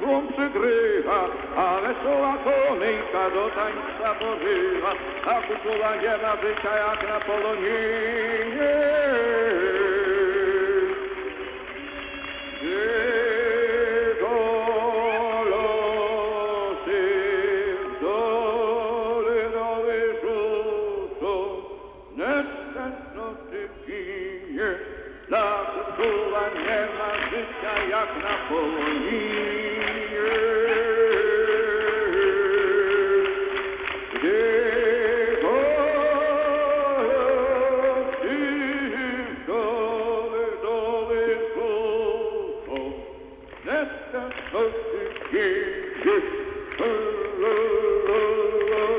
szum przygrywa, ale słowa do a kuczuła nie ma bycia jak na poloninie. bezsenno ty ginie, dla króla nie ma życia jak na poloninie. Oh, oh, oh.